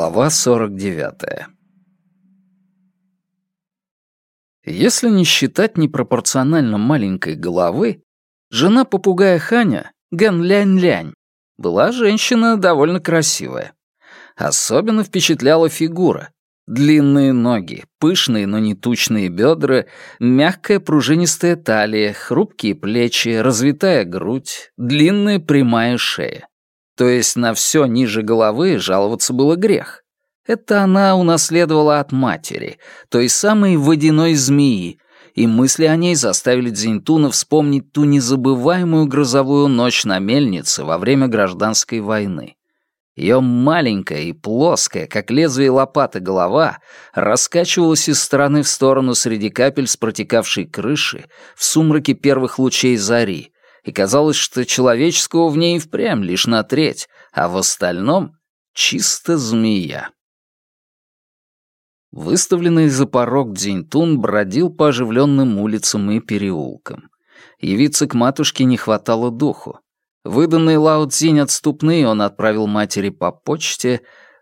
Глава 49. Если не считать непропорционально маленькой головы, жена попугая Ханя, Ген Лянь-Лянь, была женщина довольно красивая. Особенно впечатляла фигура. Длинные ноги, пышные, но не тучные бедра, мягкая пружинистая талия, хрупкие плечи, развитая грудь, длинная прямая шея. То есть на все ниже головы жаловаться было грех. Это она унаследовала от матери, той самой водяной змеи, и мысли о ней заставили Дзиньтуна вспомнить ту незабываемую грозовую ночь на мельнице во время гражданской войны. Ее маленькая и плоская, как лезвие лопаты, голова раскачивалась из стороны в сторону среди капель с протекавшей крыши в сумраке первых лучей зари, и казалось, что человеческого в ней впрямь лишь на треть, а в остальном — чисто змея. Выставленный за порог Дзиньтун бродил по оживленным улицам и переулкам. Явиться к матушке не хватало духу. Выданный Лао Цзинь отступные он отправил матери по почте.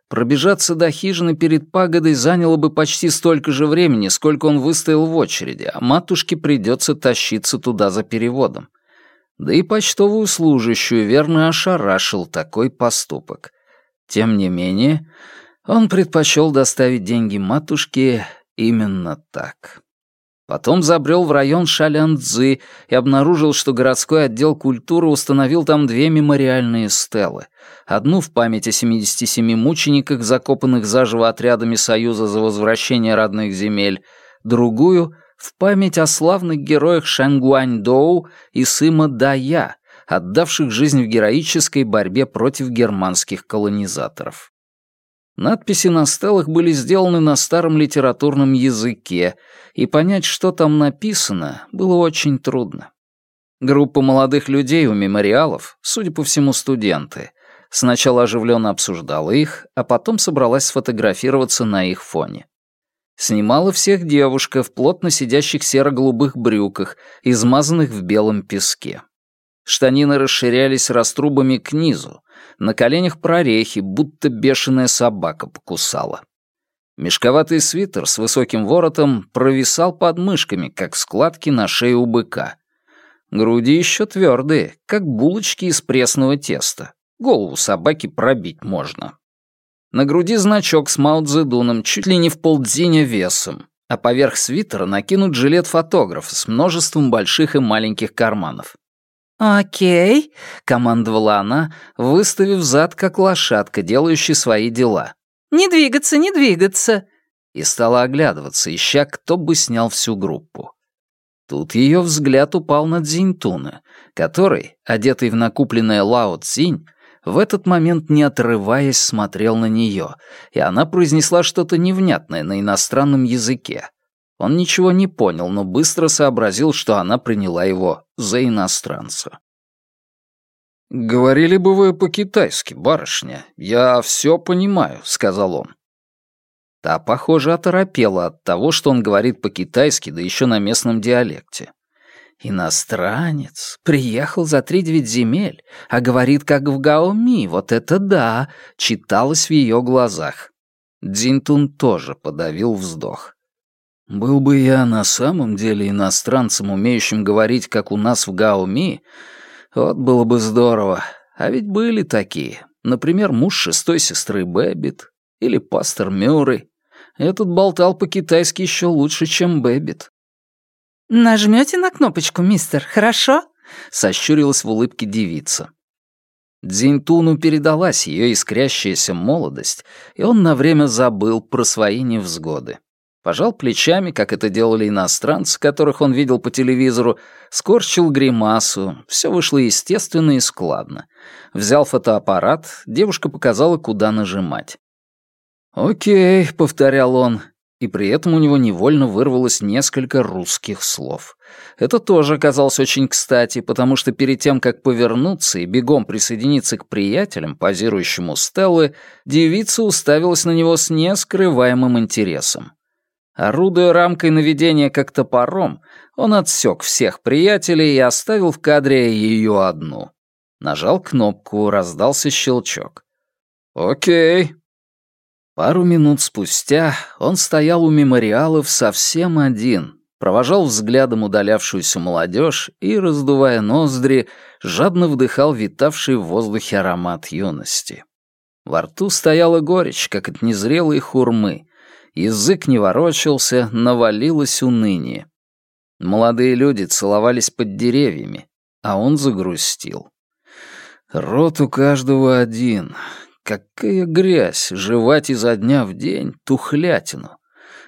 Пробежаться до хижины перед пагодой заняло бы почти столько же времени, сколько он выстоял в очереди, а матушке придется тащиться туда за переводом. Да и почтовую служащую верно ошарашил такой поступок. Тем не менее, он предпочел доставить деньги матушке именно так. Потом забрел в район Шалянцзы и обнаружил, что городской отдел культуры установил там две мемориальные стелы. Одну в память о 77 мучениках, закопанных заживо отрядами Союза за возвращение родных земель, другую — в память о славных героях Шангуань-Доу и Сыма Дая, отдавших жизнь в героической борьбе против германских колонизаторов. Надписи на стелах были сделаны на старом литературном языке, и понять, что там написано, было очень трудно. Группа молодых людей у мемориалов, судя по всему, студенты, сначала оживленно обсуждала их, а потом собралась сфотографироваться на их фоне. Снимала всех девушка в плотно сидящих серо-голубых брюках, измазанных в белом песке. Штанины расширялись раструбами к низу, на коленях прорехи, будто бешеная собака покусала. Мешковатый свитер с высоким воротом провисал под мышками, как складки на шее у быка. Груди еще твердые, как булочки из пресного теста. Голову собаки пробить можно. На груди значок с Мао Цзэдуном чуть ли не в полдзиня весом, а поверх свитера накинут жилет фотографа с множеством больших и маленьких карманов. «Окей», — командовала она, выставив зад, как лошадка, делающая свои дела. «Не двигаться, не двигаться!» И стала оглядываться, ища, кто бы снял всю группу. Тут ее взгляд упал на Дзиньтуна, который, одетый в накупленное Лао Цзинь, в этот момент, не отрываясь, смотрел на нее, и она произнесла что-то невнятное на иностранном языке. Он ничего не понял, но быстро сообразил, что она приняла его за иностранца. «Говорили бы вы по-китайски, барышня. Я все понимаю», — сказал он. Та, похоже, оторопела от того, что он говорит по-китайски, да еще на местном диалекте. Иностранец, приехал за тридевять земель, а говорит, как в Гаоми, вот это да, читалось в ее глазах. Дзинтун тоже подавил вздох. Был бы я на самом деле иностранцем, умеющим говорить, как у нас в Гаоми, вот было бы здорово. А ведь были такие. Например, муж шестой сестры Бэббит или пастор Мюррей. Этот болтал по-китайски еще лучше, чем Бэббит. «Нажмете на кнопочку, мистер, хорошо?» — сощурилась в улыбке девица. Дзиньтуну передалась ее искрящаяся молодость, и он на время забыл про свои невзгоды. Пожал плечами, как это делали иностранцы, которых он видел по телевизору, скорчил гримасу, все вышло естественно и складно. Взял фотоаппарат, девушка показала, куда нажимать. «Окей», — повторял он, и при этом у него невольно вырвалось несколько русских слов. Это тоже оказалось очень кстати, потому что перед тем, как повернуться и бегом присоединиться к приятелям, позирующему Стеллы, девица уставилась на него с нескрываемым интересом. Орудуя рамкой наведения как топором, он отсек всех приятелей и оставил в кадре ее одну. Нажал кнопку, раздался щелчок. «Окей», Пару минут спустя он стоял у мемориалов совсем один, провожал взглядом удалявшуюся молодежь и, раздувая ноздри, жадно вдыхал витавший в воздухе аромат юности. Во рту стояла горечь, как от незрелой хурмы. Язык не ворочался, навалилось уныние. Молодые люди целовались под деревьями, а он загрустил. Рот у каждого один, Какая грязь, жевать изо дня в день тухлятину.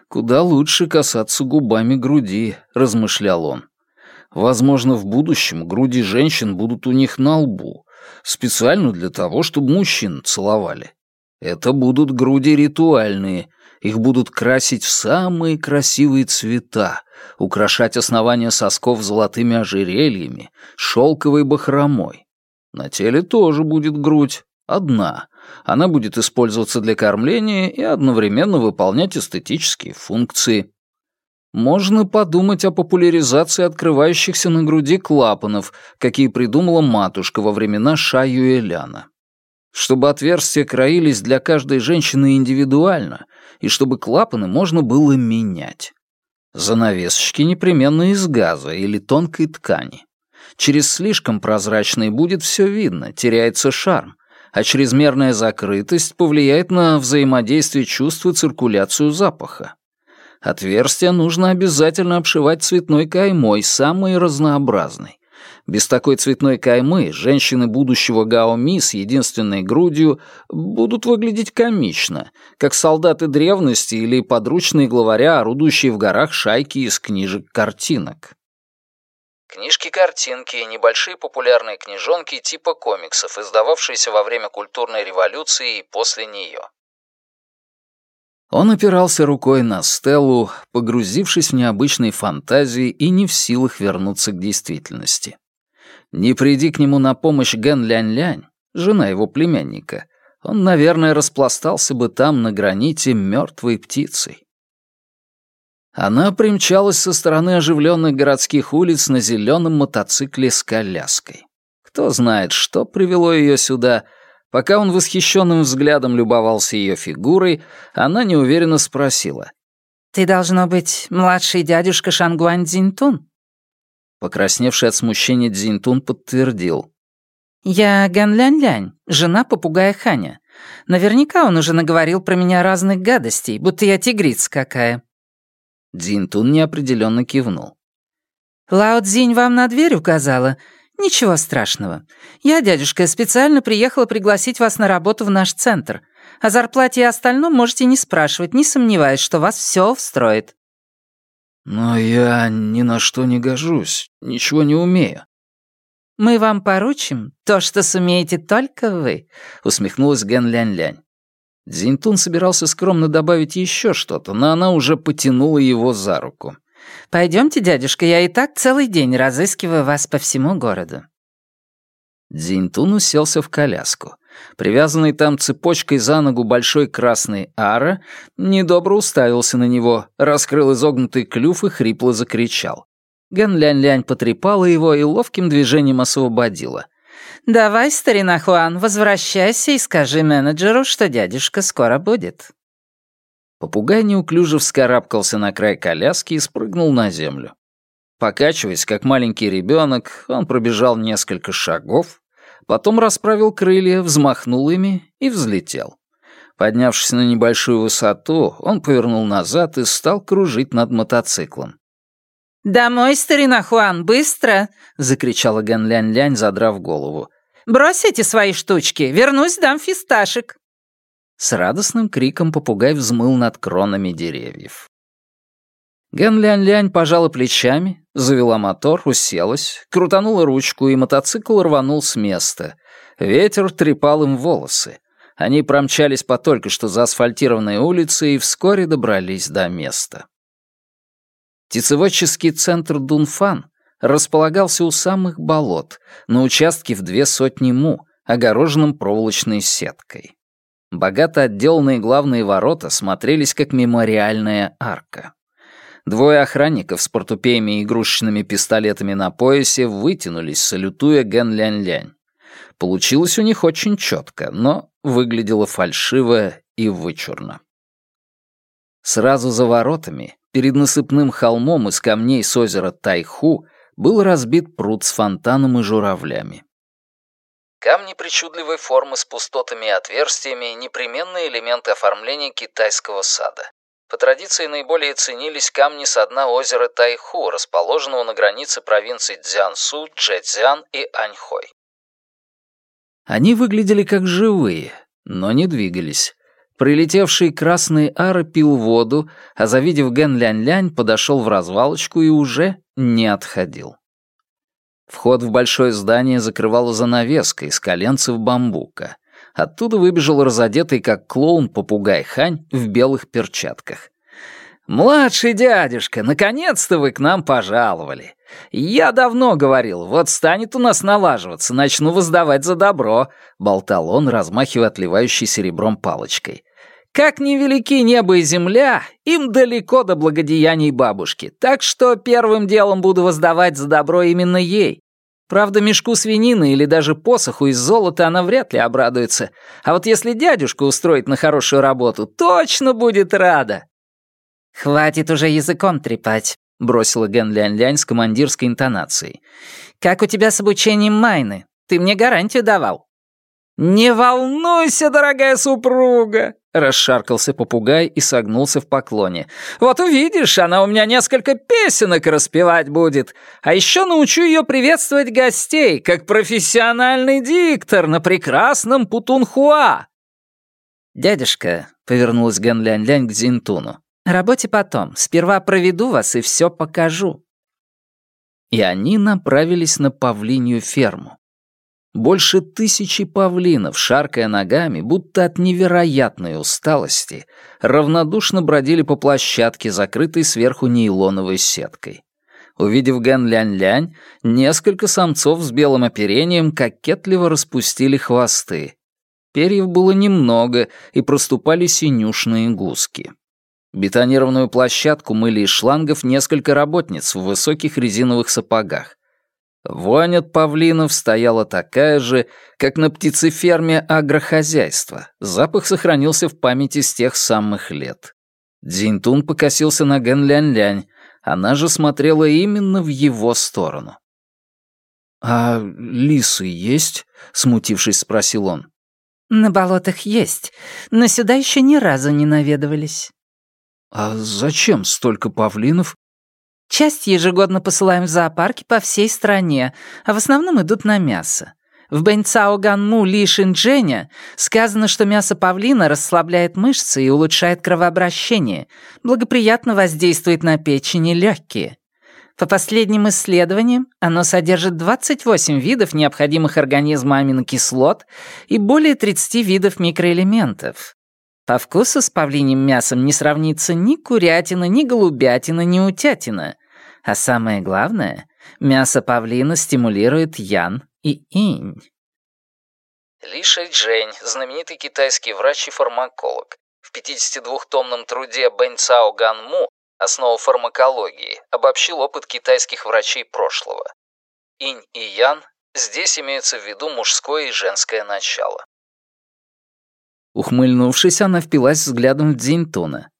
Куда лучше касаться губами груди, размышлял он. Возможно, в будущем груди женщин будут у них на лбу, специально для того, чтобы мужчин целовали. Это будут груди ритуальные, их будут красить в самые красивые цвета, украшать основания сосков золотыми ожерельями, шелковой бахромой. На теле тоже будет грудь, одна, она будет использоваться для кормления и одновременно выполнять эстетические функции. Можно подумать о популяризации открывающихся на груди клапанов, какие придумала матушка во времена Шаюэляна. Чтобы отверстия краились для каждой женщины индивидуально, и чтобы клапаны можно было менять. Занавесочки непременно из газа или тонкой ткани. Через слишком прозрачный будет все видно, теряется шарм, а чрезмерная закрытость повлияет на взаимодействие чувств и циркуляцию запаха. Отверстия нужно обязательно обшивать цветной каймой, самой разнообразной. Без такой цветной каймы женщины будущего Гаоми с единственной грудью будут выглядеть комично, как солдаты древности или подручные главаря, орудующие в горах шайки из книжек-картинок. Книжки-картинки — небольшие популярные книжонки типа комиксов, издававшиеся во время культурной революции и после нее. Он опирался рукой на Стеллу, погрузившись в необычные фантазии и не в силах вернуться к действительности. Не приди к нему на помощь Ген Лянь-Лянь, жена его племянника, он, наверное, распластался бы там на граните мертвой птицей. Она примчалась со стороны оживленных городских улиц на зеленом мотоцикле с коляской. Кто знает, что привело ее сюда. Пока он восхищенным взглядом любовался ее фигурой, она неуверенно спросила. «Ты, должно быть, младший дядюшка Шангуань Дзинтун?» Покрасневший от смущения Дзинтун подтвердил. «Я Ган Лянь-Лянь, жена попугая Ханя. Наверняка он уже наговорил про меня разных гадостей, будто я тигрица какая». Дзинтун неопределенно кивнул. «Лао Цзинь вам на дверь указала? Ничего страшного. Я, дядюшка, специально приехала пригласить вас на работу в наш центр. О зарплате и остальном можете не спрашивать, не сомневаясь, что вас все устроит». «Но я ни на что не гожусь, ничего не умею». «Мы вам поручим то, что сумеете только вы», — усмехнулась Ген Лянь-Лянь. Дзинтун собирался скромно добавить еще что-то, но она уже потянула его за руку. «Пойдемте, дядюшка, я и так целый день разыскиваю вас по всему городу». Дзинтун уселся в коляску. Привязанный там цепочкой за ногу большой красный ара недобро уставился на него, раскрыл изогнутый клюв и хрипло закричал. Ген Лянь-Лянь потрепала его и ловким движением освободила. «Давай, старина Хуан, возвращайся и скажи менеджеру, что дядюшка скоро будет». Попугай неуклюже вскарабкался на край коляски и спрыгнул на землю. Покачиваясь, как маленький ребенок, он пробежал несколько шагов, потом расправил крылья, взмахнул ими и взлетел. Поднявшись на небольшую высоту, он повернул назад и стал кружить над мотоциклом. «Домой, старина Хуан, быстро!» — закричала Ген Лянь-Лянь, задрав голову. «Брось свои штучки, вернусь, дам фисташек!» С радостным криком попугай взмыл над кронами деревьев. Ген Лянь-Лянь пожала плечами, завела мотор, уселась, крутанула ручку, и мотоцикл рванул с места. Ветер трепал им волосы. Они промчались по только что заасфальтированной улице и вскоре добрались до места. Птицеводческий центр Дунфан располагался у самых болот, на участке в две сотни му, огороженном проволочной сеткой. Богато отделанные главные ворота смотрелись как мемориальная арка. Двое охранников с портупеями и игрушечными пистолетами на поясе вытянулись, салютуя Ген Лянь-Лянь. Получилось у них очень четко, но выглядело фальшиво и вычурно. Сразу за воротами, перед насыпным холмом из камней с озера Тайху, был разбит пруд с фонтаном и журавлями. Камни причудливой формы с пустотами и отверстиями — непременные элементы оформления китайского сада. По традиции наиболее ценились камни с дна озера Тайху, расположенного на границе провинций Цзянсу, Чжэцзян и Аньхой. Они выглядели как живые, но не двигались. Прилетевший красный ара пил воду, а завидев Ген Лянь-Лянь, подошел в развалочку и уже не отходил. Вход в большое здание закрывала занавеска из коленцев бамбука. Оттуда выбежал разодетый, как клоун, попугай Хань в белых перчатках. «Младший дядюшка, наконец-то вы к нам пожаловали. Я давно говорил, вот станет у нас налаживаться, начну воздавать за добро», — болтал он, размахивая отливающей серебром палочкой. «Как невелики небо и земля, им далеко до благодеяний бабушки, так что первым делом буду воздавать за добро именно ей. Правда, мешку свинины или даже посоху из золота она вряд ли обрадуется. А вот если дядюшку устроить на хорошую работу, точно будет рада. «Хватит уже языком трепать», — бросила Ген Лянь-Лянь с командирской интонацией. «Как у тебя с обучением Майны? Ты мне гарантию давал». «Не волнуйся, дорогая супруга!» — расшаркался попугай и согнулся в поклоне. «Вот увидишь, она у меня несколько песенок распевать будет. А еще научу ее приветствовать гостей, как профессиональный диктор на прекрасном Путунхуа». «Дядюшка», — повернулась Ген Лянь-Лянь к Зинтуну, — «работе потом. Сперва проведу вас и все покажу». И они направились на павлинью ферму. Больше тысячи павлинов, шаркая ногами, будто от невероятной усталости, равнодушно бродили по площадке, закрытой сверху нейлоновой сеткой. Увидев Гэн Лянь-Лянь, несколько самцов с белым оперением кокетливо распустили хвосты. Перьев было немного, и проступали синюшные гуски. Бетонированную площадку мыли из шлангов несколько работниц в высоких резиновых сапогах. Вонь от павлинов стояла такая же, как на птицеферме агрохозяйства. Запах сохранился в памяти с тех самых лет. Дзинтун покосился на Ген Лянь-Лянь. Она же смотрела именно в его сторону. «А лисы есть?» — смутившись, спросил он. «На болотах есть, но сюда еще ни разу не наведывались». «А зачем столько павлинов Часть ежегодно посылаем в зоопарки по всей стране, а в основном идут на мясо. В Бэньцао Ганму Ли Шинджэня сказано, что мясо павлина расслабляет мышцы и улучшает кровообращение, благоприятно воздействует на печень и легкие. По последним исследованиям, оно содержит 28 видов необходимых организму аминокислот и более 30 видов микроэлементов. По вкусу с павлиним мясом не сравнится ни курятина, ни голубятина, ни утятина. А самое главное, мясо павлина стимулирует ян и инь. Ли Шэйчжэнь, знаменитый китайский врач и фармаколог, в 52-томном труде Бэнь Цао Ганму «Основа фармакологии» обобщил опыт китайских врачей прошлого. Инь и ян здесь имеются в виду мужское и женское начало. Ухмыльнувшись, она впилась взглядом в Дзиньтуна.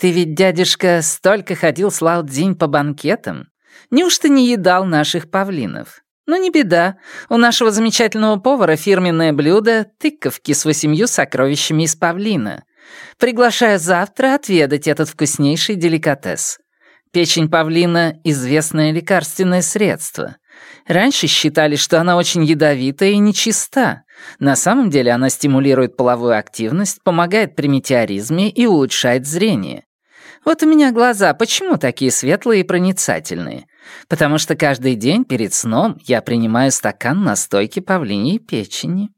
«Ты ведь, дядюшка, столько ходил с Лао Цзинь по банкетам. Неужто не едал наших павлинов? Ну, не беда. У нашего замечательного повара фирменное блюдо — тыковки с восемью сокровищами из павлина. Приглашаю завтра отведать этот вкуснейший деликатес. Печень павлина — известное лекарственное средство. Раньше считали, что она очень ядовитая и нечиста. На самом деле она стимулирует половую активность, помогает при метеоризме и улучшает зрение. Вот у меня глаза почему такие светлые и проницательные? Потому что каждый день перед сном я принимаю стакан настойки павлиньей печени.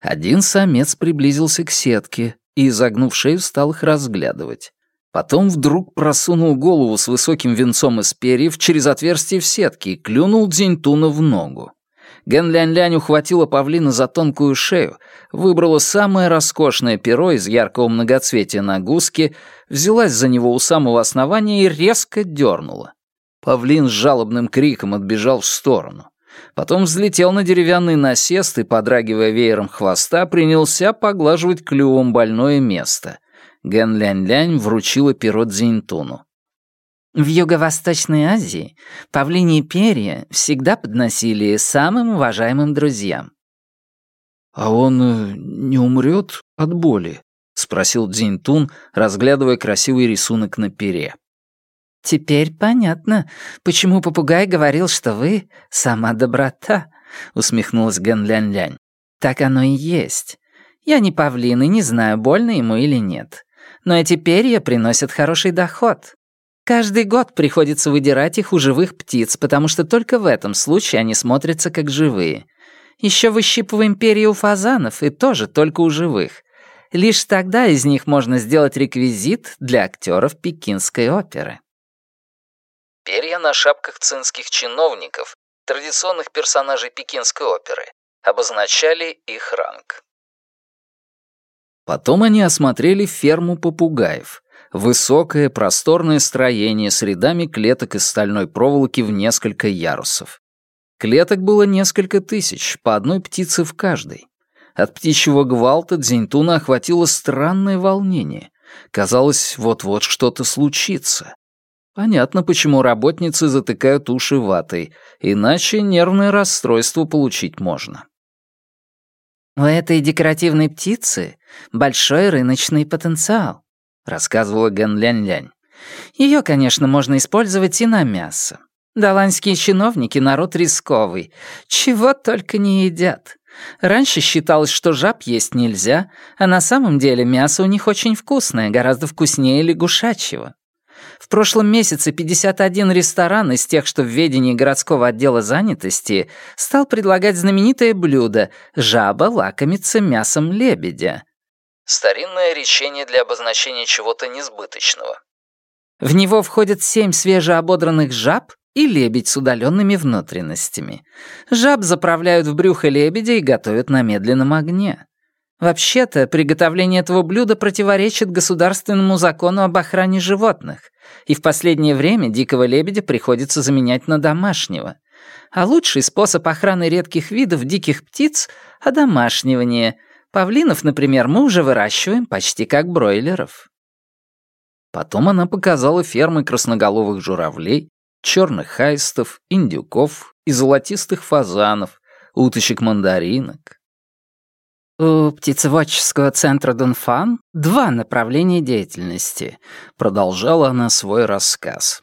Один самец приблизился к сетке и, изогнув шею, стал их разглядывать. Потом вдруг просунул голову с высоким венцом из перьев через отверстие в сетке и клюнул Дзиньтуна в ногу. Ген Лянь-Лянь ухватила павлина за тонкую шею, выбрала самое роскошное перо из яркого многоцветия на гуске, взялась за него у самого основания и резко дернула. Павлин с жалобным криком отбежал в сторону. Потом взлетел на деревянный насест и, подрагивая веером хвоста, принялся поглаживать клювом больное место. Ген Лянь-Лянь вручила перо Дзиньтуну. В Юго-Восточной Азии павлиньи перья всегда подносили самым уважаемым друзьям. «А он э, не умрет от боли?» — спросил Дзиньтун, разглядывая красивый рисунок на пере. «Теперь понятно, почему попугай говорил, что вы — сама доброта», — усмехнулась Ген Лянь-Лянь. «Так оно и есть. Я не павлин и не знаю, больно ему или нет. Но эти перья приносят хороший доход. Каждый год приходится выдирать их у живых птиц, потому что только в этом случае они смотрятся как живые. Еще выщипываем перья у фазанов, и тоже только у живых. Лишь тогда из них можно сделать реквизит для актеров пекинской оперы. Перья на шапках цинских чиновников, традиционных персонажей пекинской оперы, обозначали их ранг. Потом они осмотрели ферму попугаев. Высокое, просторное строение с рядами клеток из стальной проволоки в несколько ярусов. Клеток было несколько тысяч, по одной птице в каждой. От птичьего гвалта Дзиньтуна охватило странное волнение. Казалось, вот-вот что-то случится. Понятно, почему работницы затыкают уши ватой, иначе нервное расстройство получить можно. «У этой декоративной птицы большой рыночный потенциал», — рассказывала Ген Лянь-Лянь. «Ее, конечно, можно использовать и на мясо. Даланские чиновники — народ рисковый. Чего только не едят. Раньше считалось, что жаб есть нельзя, а на самом деле мясо у них очень вкусное, гораздо вкуснее лягушачьего. В прошлом месяце 51 ресторан из тех, что в ведении городского отдела занятости, стал предлагать знаменитое блюдо «Жаба лакомится мясом лебедя». Старинное речение для обозначения чего-то несбыточного. В него входят семь свежеободранных жаб и лебедь с удаленными внутренностями. Жаб заправляют в брюхо лебедя и готовят на медленном огне. Вообще-то, приготовление этого блюда противоречит государственному закону об охране животных, и в последнее время дикого лебедя приходится заменять на домашнего. А лучший способ охраны редких видов диких птиц — одомашнивание. Павлинов, например, мы уже выращиваем почти как бройлеров. Потом она показала фермы красноголовых журавлей, черных хайстов, индюков и золотистых фазанов, уточек-мандаринок. У птицеводческого центра Дунфан два направления деятельности, продолжала она свой рассказ.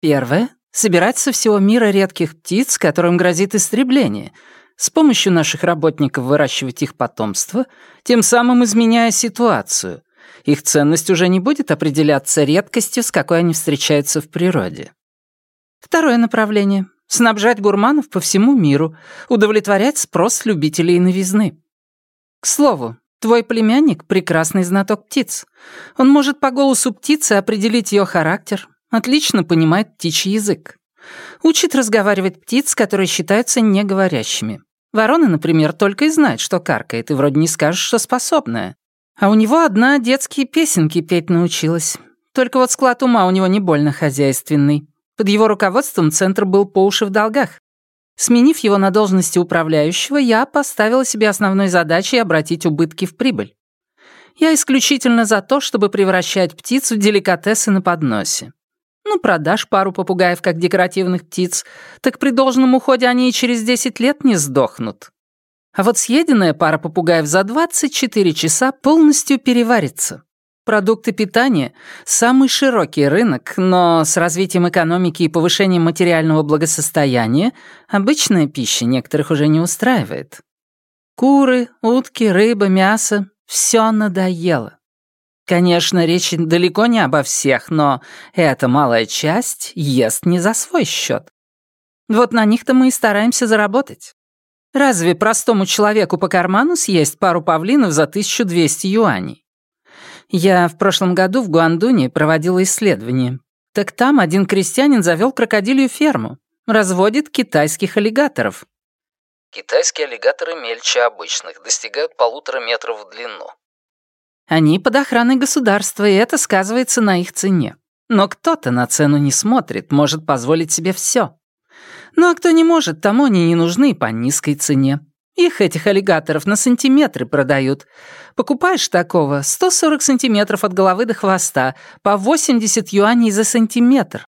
Первое — собирать со всего мира редких птиц, которым грозит истребление, с помощью наших работников выращивать их потомство, тем самым изменяя ситуацию. Их ценность уже не будет определяться редкостью, с какой они встречаются в природе. Второе направление — снабжать гурманов по всему миру, удовлетворять спрос любителей новизны. К слову, твой племянник — прекрасный знаток птиц. Он может по голосу птицы определить ее характер, отлично понимает птичий язык. Учит разговаривать птиц, которые считаются неговорящими. Ворона, например, только и знает, что каркает, и вроде не скажешь, что способная. А у него одна детские песенки петь научилась. Только вот склад ума у него не больно хозяйственный. Под его руководством центр был по уши в долгах. Сменив его на должности управляющего, я поставила себе основной задачей обратить убытки в прибыль. Я исключительно за то, чтобы превращать птиц в деликатесы на подносе. Ну, продашь пару попугаев как декоративных птиц, так при должном уходе они и через 10 лет не сдохнут. А вот съеденная пара попугаев за 24 часа полностью переварится. Продукты питания — самый широкий рынок, но с развитием экономики и повышением материального благосостояния обычная пища некоторых уже не устраивает. Куры, утки, рыба, мясо — все надоело. Конечно, речь далеко не обо всех, но эта малая часть ест не за свой счет. Вот на них-то мы и стараемся заработать. Разве простому человеку по карману съесть пару павлинов за 1200 юаней? Я в прошлом году в Гуандуне проводила исследование. Так там один крестьянин завел крокодилью ферму. Разводит китайских аллигаторов. Китайские аллигаторы мельче обычных, достигают полутора метров в длину. Они под охраной государства, и это сказывается на их цене. Но кто-то на цену не смотрит, может позволить себе все. Ну а кто не может, тому они не нужны по низкой цене. Их, этих аллигаторов, на сантиметры продают. Покупаешь такого 140 сантиметров от головы до хвоста, по 80 юаней за сантиметр.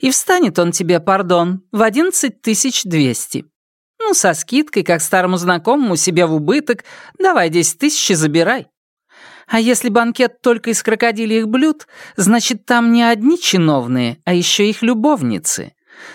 И встанет он тебе, пардон, в 11 200. Ну, со скидкой, как старому знакомому, себе в убыток. Давай 10 тысяч забирай. А если банкет только из крокодильих блюд, значит, там не одни чиновные, а еще их любовницы.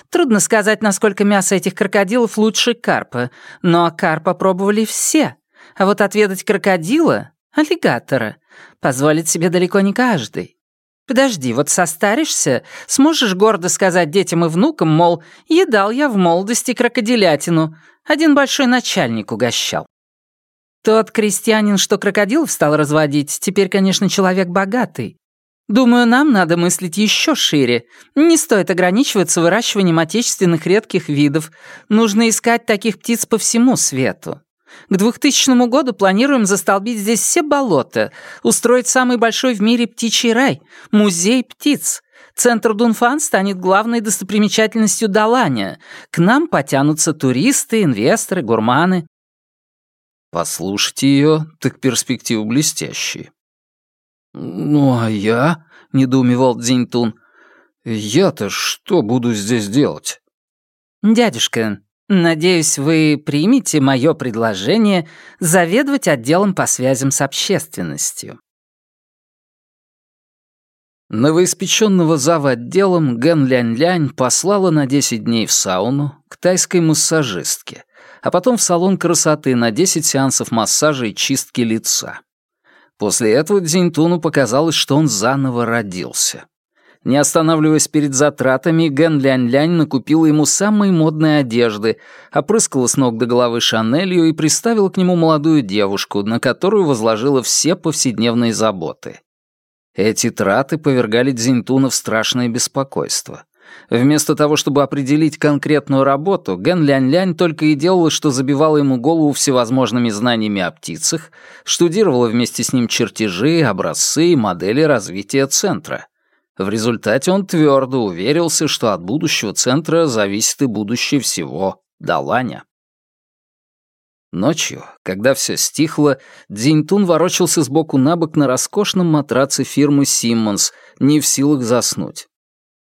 Трудно сказать, насколько мясо этих крокодилов лучше карпа, но карпа пробовали все. А вот отведать крокодила, аллигатора, позволит себе далеко не каждый. Подожди, вот состаришься, сможешь гордо сказать детям и внукам, мол, едал я в молодости крокодилятину, один большой начальник угощал. Тот крестьянин, что крокодилов стал разводить, теперь, конечно, человек богатый. Думаю, нам надо мыслить еще шире. Не стоит ограничиваться выращиванием отечественных редких видов. Нужно искать таких птиц по всему свету. К 2000 году планируем застолбить здесь все болота, устроить самый большой в мире птичий рай, музей птиц. Центр Дунфан станет главной достопримечательностью Даланя. К нам потянутся туристы, инвесторы, гурманы. Послушайте ее, так перспективы блестящие. «Ну, а я?» — недоумевал Дзиньтун. «Я-то что буду здесь делать?» «Дядюшка, надеюсь, вы примете мое предложение заведовать отделом по связям с общественностью». Новоиспеченного зава отделом Ген Лянь-Лянь послала на 10 дней в сауну к тайской массажистке, а потом в салон красоты на 10 сеансов массажа и чистки лица. После этого Дзиньтуну показалось, что он заново родился. Не останавливаясь перед затратами, Ген Лянь-Лянь накупила ему самые модные одежды, опрыскала с ног до головы Шанелью и приставила к нему молодую девушку, на которую возложила все повседневные заботы. Эти траты повергали Дзиньтуна в страшное беспокойство. Вместо того, чтобы определить конкретную работу, Ген Лянь-Лянь только и делала, что забивала ему голову всевозможными знаниями о птицах, штудировала вместе с ним чертежи, образцы и модели развития центра. В результате он твердо уверился, что от будущего центра зависит и будущее всего Даланя. Ночью, когда все стихло, Дзиньтун ворочался сбоку на бок на роскошном матраце фирмы «Симмонс», не в силах заснуть.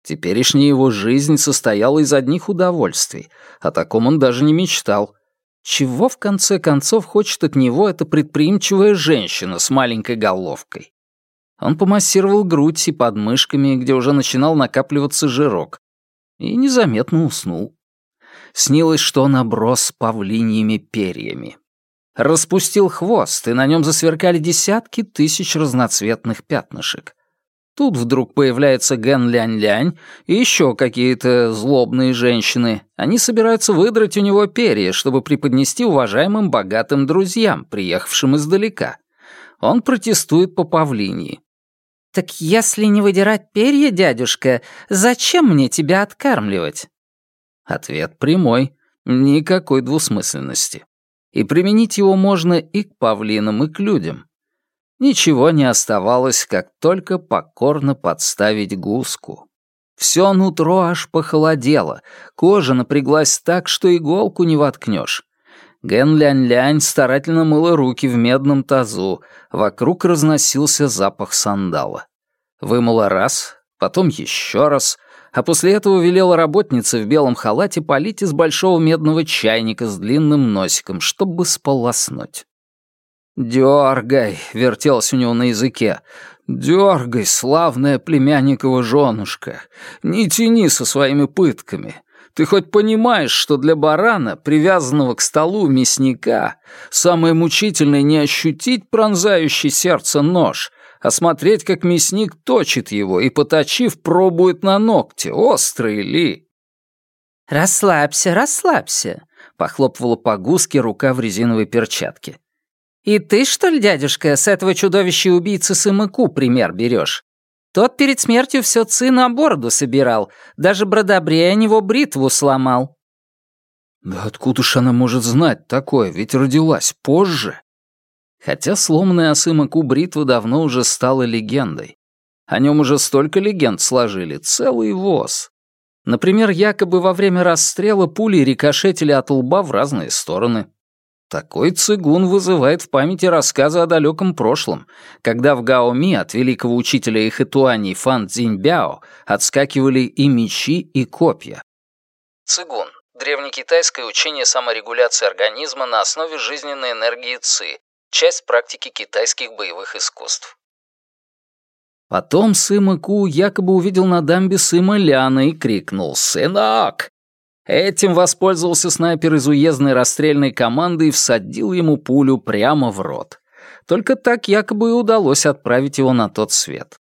Теперешняя его жизнь состояла из одних удовольствий. О таком он даже не мечтал. Чего, в конце концов, хочет от него эта предприимчивая женщина с маленькой головкой? Он помассировал грудь и подмышками, где уже начинал накапливаться жирок, и незаметно уснул. Снилось, что он оброс павлиньими перьями. Распустил хвост, и на нем засверкали десятки тысяч разноцветных пятнышек. Тут вдруг появляется Ген Лянь-Лянь и еще какие-то злобные женщины. Они собираются выдрать у него перья, чтобы преподнести уважаемым богатым друзьям, приехавшим издалека. Он протестует по павлинии. «Так если не выдирать перья, дядюшка, зачем мне тебя откармливать?» Ответ прямой, никакой двусмысленности. И применить его можно и к павлинам, и к людям. Ничего не оставалось, как только покорно подставить гуску. Все нутро аж похолодело, кожа напряглась так, что иголку не воткнешь. Ген Лянь-Лянь старательно мыла руки в медном тазу, вокруг разносился запах сандала. Вымыла раз, потом еще раз, а после этого велела работнице в белом халате полить из большого медного чайника с длинным носиком, чтобы сполоснуть. «Дёргай», — вертелось у него на языке, — «дёргай, славная племянникова женушка, не тяни со своими пытками. Ты хоть понимаешь, что для барана, привязанного к столу мясника, самое мучительное не ощутить пронзающий сердце нож, а смотреть, как мясник точит его и, поточив, пробует на ногти, острый ли?» «Расслабься, расслабься», — похлопывала по гуске рука в резиновой перчатке. И ты, что ли, дядюшка, с этого чудовища убийцы Сымыку пример берешь? Тот перед смертью все ци на бороду собирал, даже бродобрея него бритву сломал». «Да откуда ж она может знать такое, ведь родилась позже?» Хотя сломанная Асымаку бритва давно уже стала легендой. О нем уже столько легенд сложили, целый воз. Например, якобы во время расстрела пули рикошетили от лба в разные стороны. Такой цигун вызывает в памяти рассказы о далеком прошлом, когда в Гаоми от великого учителя Ихэтуани Фан Цзиньбяо отскакивали и мечи, и копья. Цигун — древнекитайское учение саморегуляции организма на основе жизненной энергии ци, часть практики китайских боевых искусств. Потом Сыма Ку якобы увидел на дамбе Сыма Ляна и крикнул «Сынок!». Этим воспользовался снайпер из уездной расстрельной команды и всадил ему пулю прямо в рот. Только так якобы и удалось отправить его на тот свет.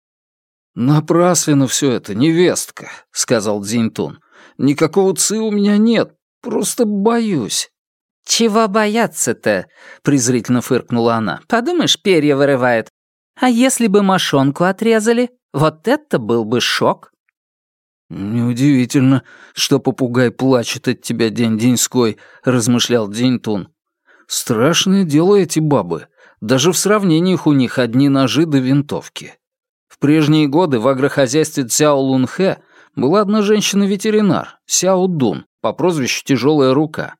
«Напрасленно все это, невестка», — сказал Дзиньтун. «Никакого ци у меня нет, просто боюсь». «Чего бояться-то?» — презрительно фыркнула она. «Подумаешь, перья вырывает. А если бы мошонку отрезали? Вот это был бы шок!» «Неудивительно, что попугай плачет от тебя день-деньской», — размышлял Дзиньтун. «Страшное дело эти бабы. Даже в сравнениях у них одни ножи до винтовки. В прежние годы в агрохозяйстве Цяо Лунхэ была одна женщина-ветеринар, Сяо Дун, по прозвищу «Тяжелая рука».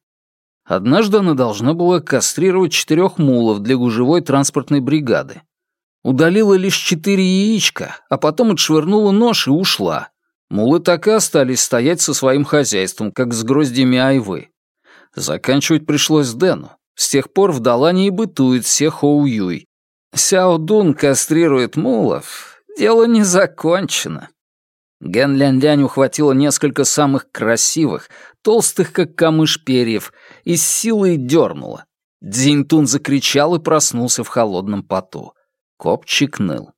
Однажды она должна была кастрировать четырех мулов для гужевой транспортной бригады. Удалила лишь четыре яичка, а потом отшвырнула нож и ушла. Мулы так и остались стоять со своим хозяйством, как с гроздьями айвы. Заканчивать пришлось Дэну. С тех пор в Далане и бытует Сехоу Юй. Сяо Дун кастрирует мулов. Дело не закончено. Ген Лян Лянь ухватила несколько самых красивых, толстых, как камыш перьев, и с силой дернула. Дзиньтун закричал и проснулся в холодном поту. Копчик ныл.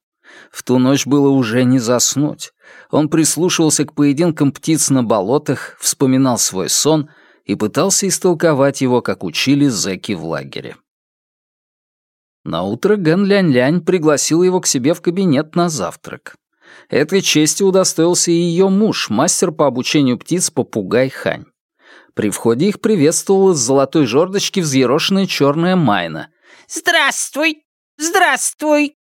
В ту ночь было уже не заснуть. Он прислушивался к поединкам птиц на болотах, вспоминал свой сон и пытался истолковать его, как учили зэки в лагере. Наутро Гэн Лянь-Лянь пригласил его к себе в кабинет на завтрак. Этой чести удостоился и ее муж, мастер по обучению птиц попугай Хань. При входе их приветствовала с золотой жердочки взъерошенная черная майна. «Здравствуй! Здравствуй!»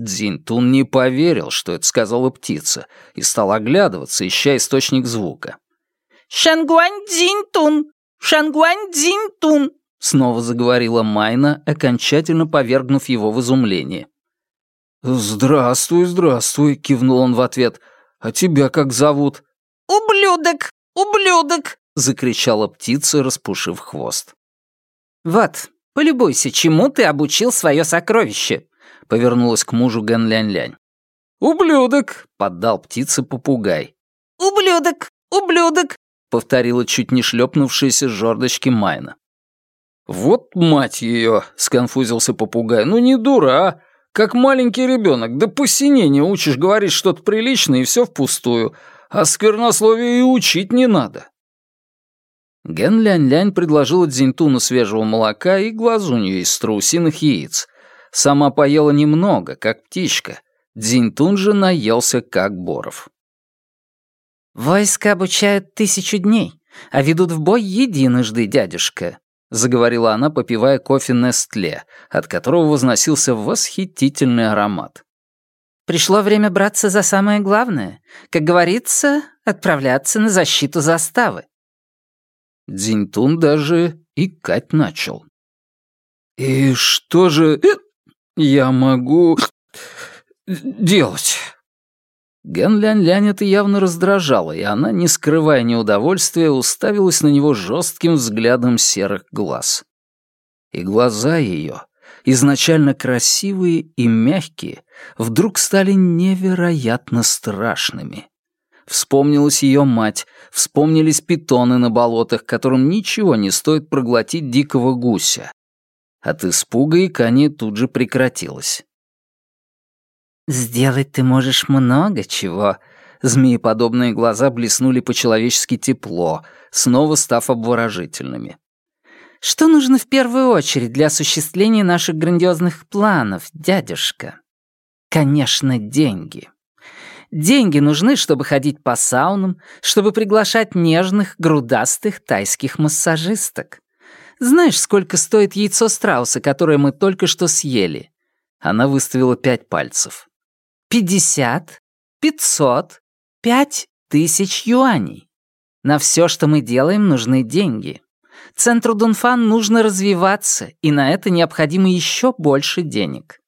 Дзинтун не поверил, что это сказала птица, и стал оглядываться, ища источник звука. «Шангуань Дзинтун! Шангуань Дзинтун!» Снова заговорила Майна, окончательно повергнув его в изумление. «Здравствуй, здравствуй», — кивнул он в ответ. «А тебя как зовут?» «Ублюдок! Ублюдок!» — закричала птица, распушив хвост. «Вот, полюбуйся, чему ты обучил свое сокровище», — повернулась к мужу Гэн Лянь-Лянь. «Ублюдок!» — поддал птице попугай. «Ублюдок! Ублюдок!» — повторила чуть не шлепнувшаяся с жердочки Майна. «Вот мать ее!» — сконфузился попугай. «Ну не дура, а! Как маленький ребенок, да посинение учишь говорить что-то приличное, и все впустую. А сквернословие и учить не надо». Ген Лянь-Лянь предложила Дзинтуну свежего молока и глазунью из страусиных яиц. Сама поела немного, как птичка. Дзинтун же наелся, как боров. «Войска обучают тысячу дней, а ведут в бой единожды, дядюшка», — заговорила она, попивая кофе Нестле, от которого возносился восхитительный аромат. «Пришло время браться за самое главное. Как говорится, отправляться на защиту заставы». Дзиньтун даже икать начал. «И что же э, я могу делать?» Ген Лянь-Лянь это явно раздражало, и она, не скрывая неудовольствия, уставилась на него жестким взглядом серых глаз. И глаза ее, изначально красивые и мягкие, вдруг стали невероятно страшными. Вспомнилась ее мать, вспомнились питоны на болотах, которым ничего не стоит проглотить дикого гуся. От испуга икание тут же прекратилось. «Сделать ты можешь много чего». Змееподобные глаза блеснули по-человечески тепло, снова став обворожительными. «Что нужно в первую очередь для осуществления наших грандиозных планов, дядюшка?» «Конечно, деньги». Деньги нужны, чтобы ходить по саунам, чтобы приглашать нежных, грудастых тайских массажисток. Знаешь, сколько стоит яйцо страуса, которое мы только что съели?» Она выставила пять пальцев пятьдесят, пятьсот, пять тысяч юаней. На все, что мы делаем, нужны деньги. Центру Дунфан нужно развиваться, и на это необходимо еще больше денег.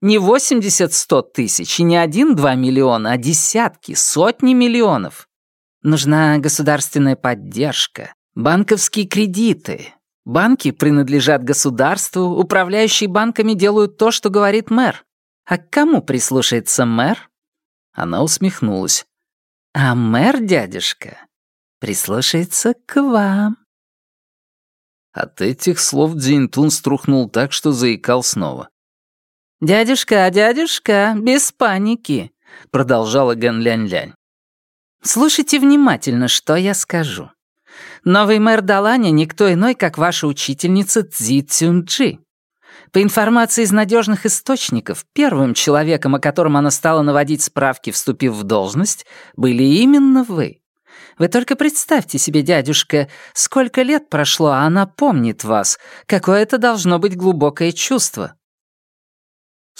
Не 80-100 тысяч и не один-два миллиона, а десятки, сотни миллионов. Нужна государственная поддержка, банковские кредиты. Банки принадлежат государству, управляющие банками делают то, что говорит мэр. А к кому прислушается мэр? Она усмехнулась. А мэр, дядюшка, прислушается к вам. От этих слов Дзинтун струхнул так, что заикал снова. «Дядюшка, дядюшка, без паники», — продолжала Гэн Лянь-Лянь. «Слушайте внимательно, что я скажу. Новый мэр Даланя никто иной, как ваша учительница Цзи Цюнджи. По информации из надежных источников, первым человеком, о котором она стала наводить справки, вступив в должность, были именно вы. Вы только представьте себе, дядюшка, сколько лет прошло, а она помнит вас. Какое это должно быть глубокое чувство.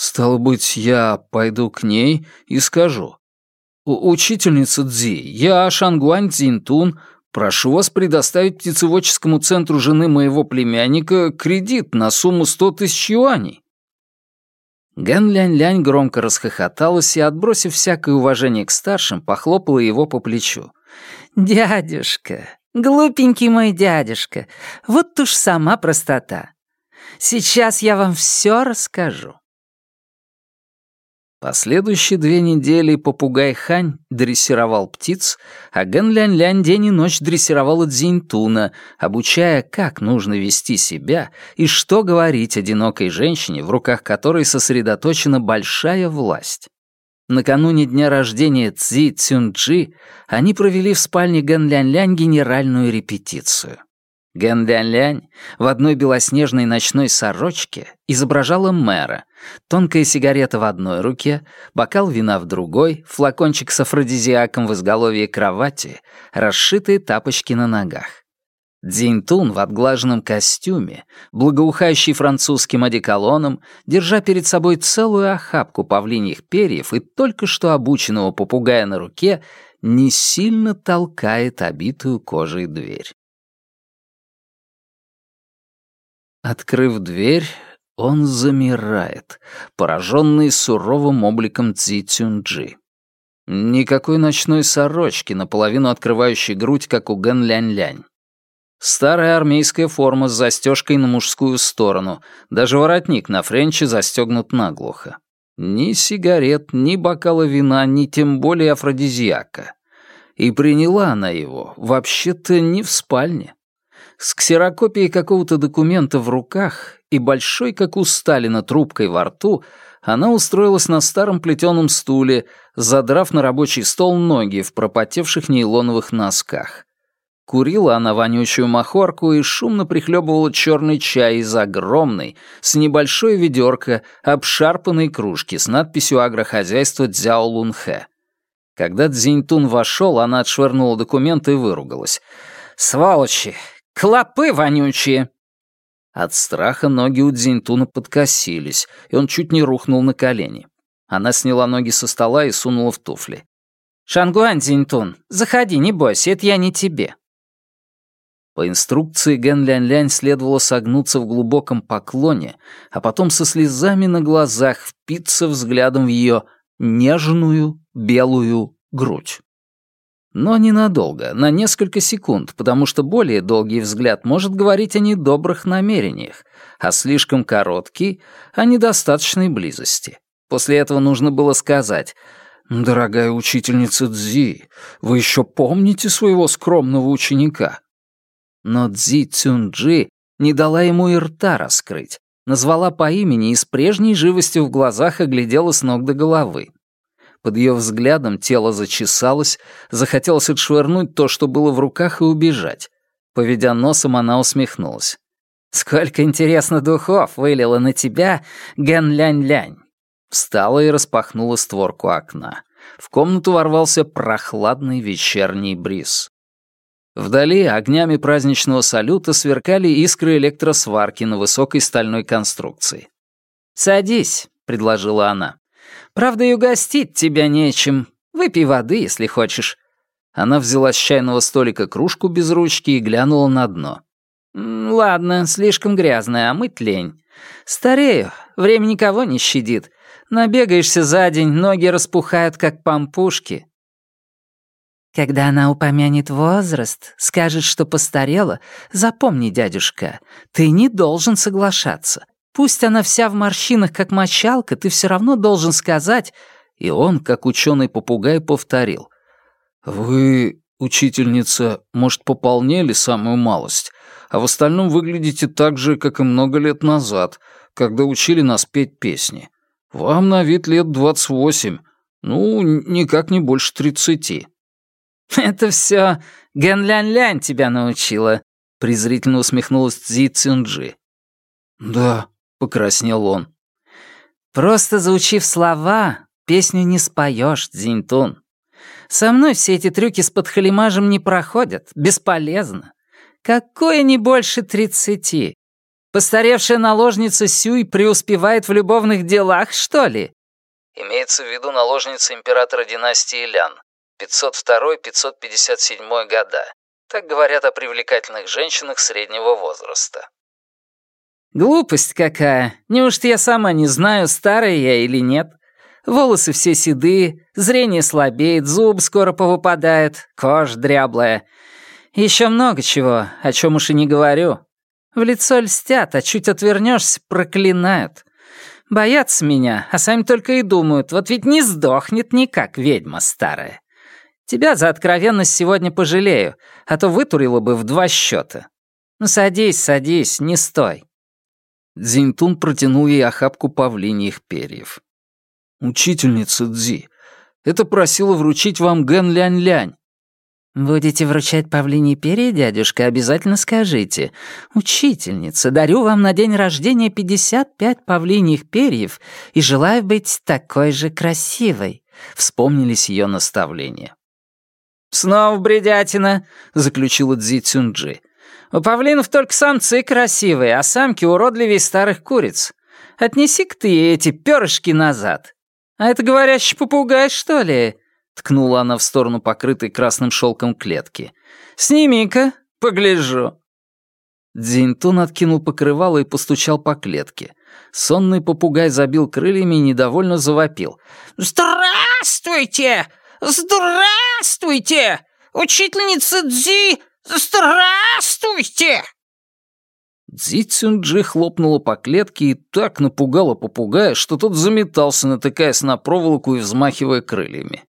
«Стало быть, я пойду к ней и скажу. Учительница Цзи, я Шангуань Цзинтун, прошу вас предоставить птицеводческому центру жены моего племянника кредит на сумму сто тысяч юаней». Гэн Лянь-Лянь громко расхохоталась и, отбросив всякое уважение к старшим, похлопала его по плечу. «Дядюшка, глупенький мой дядюшка, вот уж сама простота. Сейчас я вам все расскажу. Последующие две недели попугай Хань дрессировал птиц, а Ген Лянь Лянь день и ночь дрессировала Дзиньтуна, обучая, как нужно вести себя и что говорить одинокой женщине, в руках которой сосредоточена большая власть. Накануне дня рождения Цзи Цюнджи они провели в спальне Ген Лянь Лянь генеральную репетицию. Ген Лянь-Лянь в одной белоснежной ночной сорочке изображала мэра. Тонкая сигарета в одной руке, бокал вина в другой, флакончик с афродизиаком в изголовье кровати, расшитые тапочки на ногах. Дзиньтун в отглаженном костюме, благоухающий французским одеколоном, держа перед собой целую охапку павлиньих перьев и только что обученного попугая на руке, не сильно толкает обитую кожей дверь. Открыв дверь, он замирает, пораженный суровым обликом Цзи Цюнджи. Никакой ночной сорочки, наполовину открывающей грудь, как у Ген Лянь-Лянь. Старая армейская форма с застежкой на мужскую сторону, даже воротник на френче застегнут наглухо. Ни сигарет, ни бокала вина, ни тем более афродизиака. И приняла она его, вообще-то, не в спальне с ксерокопией какого-то документа в руках и большой, как у Сталина, трубкой во рту, она устроилась на старом плетеном стуле, задрав на рабочий стол ноги в пропотевших нейлоновых носках. Курила она вонючую махорку и шумно прихлебывала черный чай из огромной, с небольшой ведерка, обшарпанной кружки с надписью «Агрохозяйство Дзяо Лунхэ». Когда Цзиньтун вошел, она отшвырнула документы и выругалась. «Сволочи! Клопы вонючие!» От страха ноги у Дзинтуна подкосились, и он чуть не рухнул на колени. Она сняла ноги со стола и сунула в туфли. «Шангуань, Дзинтун, заходи, не бойся, это я не тебе». По инструкции Ген Лянь-Лянь следовало согнуться в глубоком поклоне, а потом со слезами на глазах впиться взглядом в ее нежную белую грудь. Но ненадолго, на несколько секунд, потому что более долгий взгляд может говорить о недобрых намерениях, а слишком короткий — о недостаточной близости. После этого нужно было сказать «Дорогая учительница Цзи, вы еще помните своего скромного ученика?» Но Цзи Цюнджи не дала ему и рта раскрыть, назвала по имени и с прежней живостью в глазах оглядела с ног до головы. Под ее взглядом тело зачесалось, захотелось отшвырнуть то, что было в руках, и убежать. Поведя носом, она усмехнулась. «Сколько, интересно, духов вылила на тебя, Ген Лянь-Лянь!» Встала и распахнула створку окна. В комнату ворвался прохладный вечерний бриз. Вдали огнями праздничного салюта сверкали искры электросварки на высокой стальной конструкции. «Садись», — предложила она. Правда, и угостить тебя нечем. Выпей воды, если хочешь». Она взяла с чайного столика кружку без ручки и глянула на дно. «Ладно, слишком грязная, а мыть лень. Старею, время никого не щадит. Набегаешься за день, ноги распухают, как пампушки». Когда она упомянет возраст, скажет, что постарела, запомни, дядюшка, ты не должен соглашаться. Пусть она вся в морщинах, как мочалка, ты все равно должен сказать... И он, как ученый попугай, повторил. «Вы, учительница, может, пополнели самую малость, а в остальном выглядите так же, как и много лет назад, когда учили нас петь песни. Вам на вид лет двадцать восемь, ну, никак не больше тридцати». «Это все Ген-Лянь-Лянь тебя научила», — презрительно усмехнулась Цзи Цюнджи. «Да», — покраснел он. «Просто заучив слова, песню не споешь, Цзиньтун. Со мной все эти трюки с подхалимажем не проходят, бесполезно. Какое не больше тридцати? Постаревшая наложница Сюй преуспевает в любовных делах, что ли?» Имеется в виду наложница императора династии Лян, 502-557 года. Так говорят о привлекательных женщинах среднего возраста. Глупость какая. Неужто я сама не знаю, старая я или нет? Волосы все седые, зрение слабеет, зуб скоро повыпадает, кожа дряблая. Еще много чего, о чем уж и не говорю. В лицо льстят, а чуть отвернешься, проклинают. Боятся меня, а сами только и думают, вот ведь не сдохнет никак ведьма старая. Тебя за откровенность сегодня пожалею, а то вытурила бы в два счета. Ну садись, садись, не стой». Дзинтун протянул ей охапку павлиньих перьев. «Учительница Дзи, это просила вручить вам Ген Лянь-Лянь». «Будете вручать павлиньи перья, дядюшка, обязательно скажите. Учительница, дарю вам на день рождения 55 павлиньих перьев и желаю быть такой же красивой», — вспомнились ее наставления. «Снова бредятина», — заключила Дзи Цюнджи. «У павлинов только самцы красивые, а самки уродливее старых куриц. Отнеси-ка ты эти перышки назад. А это говорящий попугай, что ли?» Ткнула она в сторону покрытой красным шелком клетки. «Сними-ка, погляжу». Дзиньтун откинул покрывало и постучал по клетке. Сонный попугай забил крыльями и недовольно завопил. «Здравствуйте! «Здравствуйте! Учительница Дзи! Здравствуйте!» Дзи Цюнджи хлопнула по клетке и так напугала попугая, что тот заметался, натыкаясь на проволоку и взмахивая крыльями.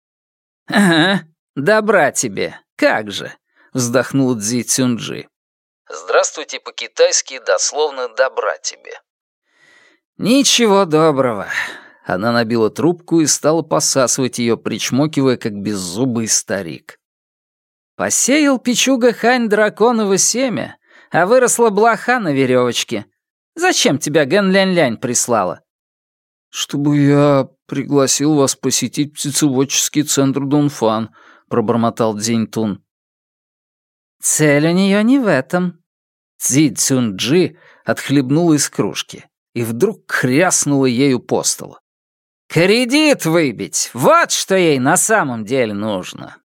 «Ага, добра тебе, как же!» — вздохнул Дзи Цюнджи. «Здравствуйте по-китайски дословно «добра тебе». «Ничего доброго. Она набила трубку и стала посасывать ее, причмокивая, как беззубый старик. «Посеял печуга хань драконово семя, а выросла блоха на веревочке. Зачем тебя Ген Лянь-Лянь прислала?» «Чтобы я пригласил вас посетить птицеводческий центр Дунфан», — пробормотал Дзинь-Тун. «Цель у нее не в этом». Цзи Цюнь-Джи отхлебнула из кружки и вдруг хряснула ею по столу. Кредит выбить, вот что ей на самом деле нужно.